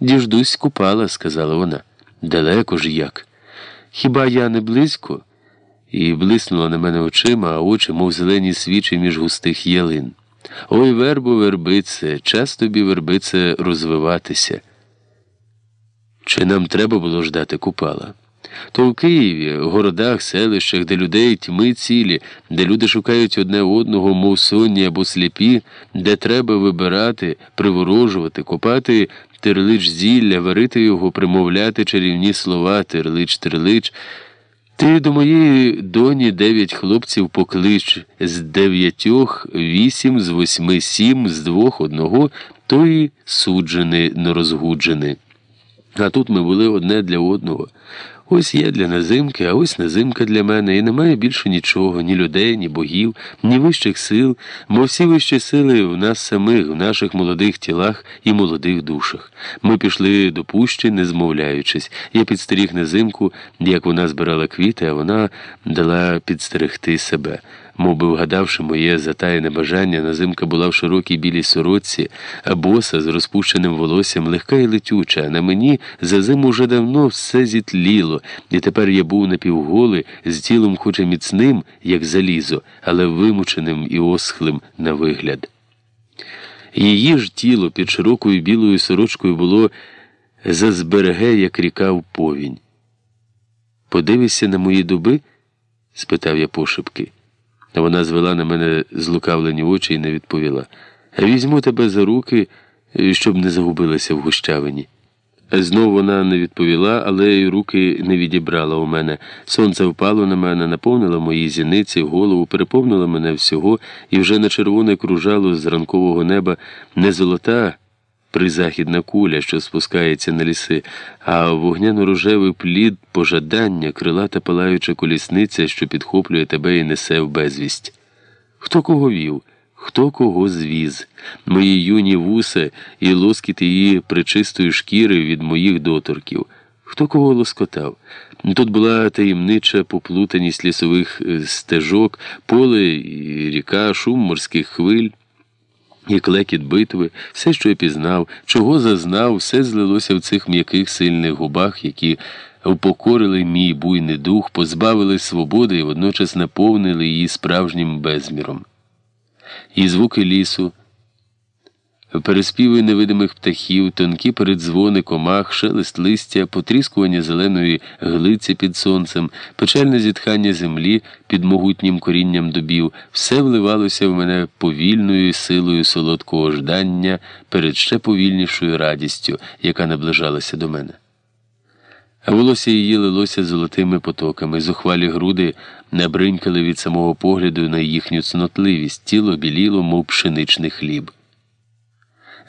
Діждусь купала, сказала вона. Далеко ж як. Хіба я не близько? І блиснула на мене очима, а очі, мов зелені свічі між густих ялин. Ой, вербо, вербице, час тобі, вербице, розвиватися. Чи нам треба було ждати купала? То в Києві, городах, селищах, де людей тьми цілі, де люди шукають одне одного, мов сонні або сліпі, де треба вибирати, приворожувати, копати терлич зілля, варити його, примовляти чарівні слова, терлич, терлич. Ти до моєї доні дев'ять хлопців поклич з дев'ятьох, вісім, з восьми, сім, з двох одного, то й суджений, нерозгуджений. А тут ми були одне для одного. Ось я для назимки, а ось назимка для мене, і немає більше нічого, ні людей, ні богів, ні вищих сил, бо всі вищі сили в нас самих, в наших молодих тілах і молодих душах. Ми пішли до пущі, не змовляючись. Я підстеріг назимку, як вона збирала квіти, а вона дала підстерегти себе. Мов би вгадавши моє затаєне бажання, назимка була в широкій білій сорочці, а боса з розпущеним волоссям легка і летюча, а на мені за зиму вже давно все зітліло, і тепер я був напівголий, з тілом хоч і міцним, як залізо, але вимученим і осхлим на вигляд. Її ж тіло під широкою білою сорочкою було зазбереге, як ріка в повінь. Подивишся на мої дуби? спитав я пошепки. Вона звела на мене злукавлені очі і не відповіла. Візьму тебе за руки, щоб не загубилася в гущавині. Знов вона не відповіла, але й руки не відібрала у мене. Сонце впало на мене, наповнило мої зіниці, голову, переповнило мене всього, і вже на червоне кружало з ранкового неба не золота призахідна куля, що спускається на ліси, а вогняно-рожевий плід пожадання, крилата палаюча колісниця, що підхоплює тебе і несе в безвість. Хто кого вів? Хто кого звіз, мої юні вуса і лоскіт її причистої шкіри від моїх доторків, хто кого лоскотав. Тут була таємнича поплутаність лісових е, стежок, поле і ріка, шум морських хвиль. І клекіт битви, все, що я пізнав, чого зазнав, все злилося в цих м'яких сильних губах, які упокорили мій буйний дух, позбавили свободи і водночас наповнили її справжнім безміром. І звуки лісу переспіви невидимих птахів, тонкі передзвони комах, шелест листя, потріскування зеленої глиці під сонцем, печальне зітхання землі під могутнім корінням дубів, все вливалося в мене повільною силою солодкого ждання перед ще повільнішою радістю, яка наближалася до мене. А волосся її лилося золотими потоками, зухвалі груди набринькали від самого погляду на їхню цнотливість, тіло біліло, мов пшеничний хліб.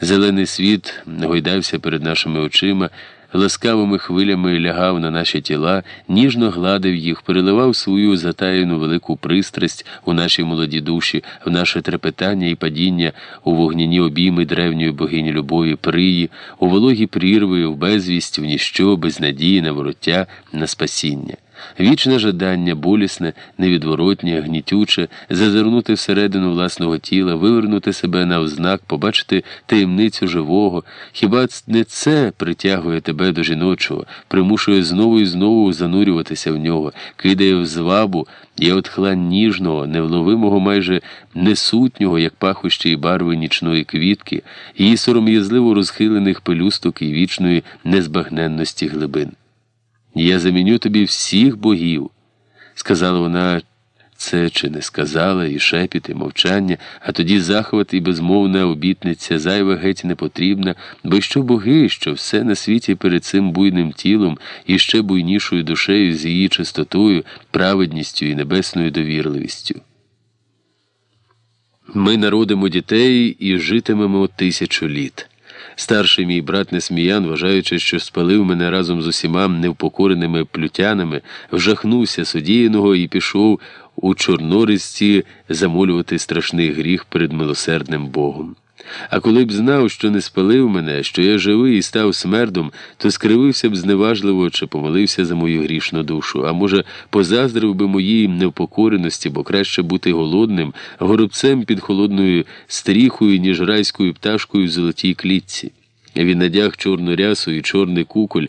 Зелений світ гойдався перед нашими очима, ласкавими хвилями лягав на наші тіла, ніжно гладив їх, переливав свою затаєну велику пристрасть у наші молоді душі, в наше трепетання і падіння, у вогняні обійми древньої богині любові, приї, у вологі прірви, в безвість, в ніщо, без надії на вороття, на спасіння. Вічне жадання, болісне, невідворотнє, гнітюче, зазирнути всередину власного тіла, вивернути себе на ознак, побачити таємницю живого. Хіба не це притягує тебе до жіночого, примушує знову і знову занурюватися в нього, кидає в звабу і отхла ніжного, невловимого, майже несутнього, як пахощі і барви нічної квітки, її сором'язливо розхилених пелюсток і вічної незбагненності глибин. Я заміню тобі всіх богів. Сказала вона це чи не сказала, і шепіт, і мовчання, а тоді захват і безмовна обітниця, зайва геть не потрібна, бо що боги, що все на світі перед цим буйним тілом і ще буйнішою душею з її чистотою, праведністю і небесною довірливістю. Ми народимо дітей і житимемо тисячу літ. Старший мій брат Несміян, вважаючи, що спалив мене разом з усіма невпокореними плютянами, вжахнувся судіяного і пішов у Чорнорисці замолювати страшний гріх перед милосердним Богом. А коли б знав, що не спалив мене, що я живий і став смердом, то скривився б зневажливо чи помолився за мою грішну душу, а може, позаздрив би моїй невпокореності, бо краще бути голодним, горобцем під холодною стріхою, ніж райською пташкою в золотій клітці. Він надяг чорну рясу і чорний куколь.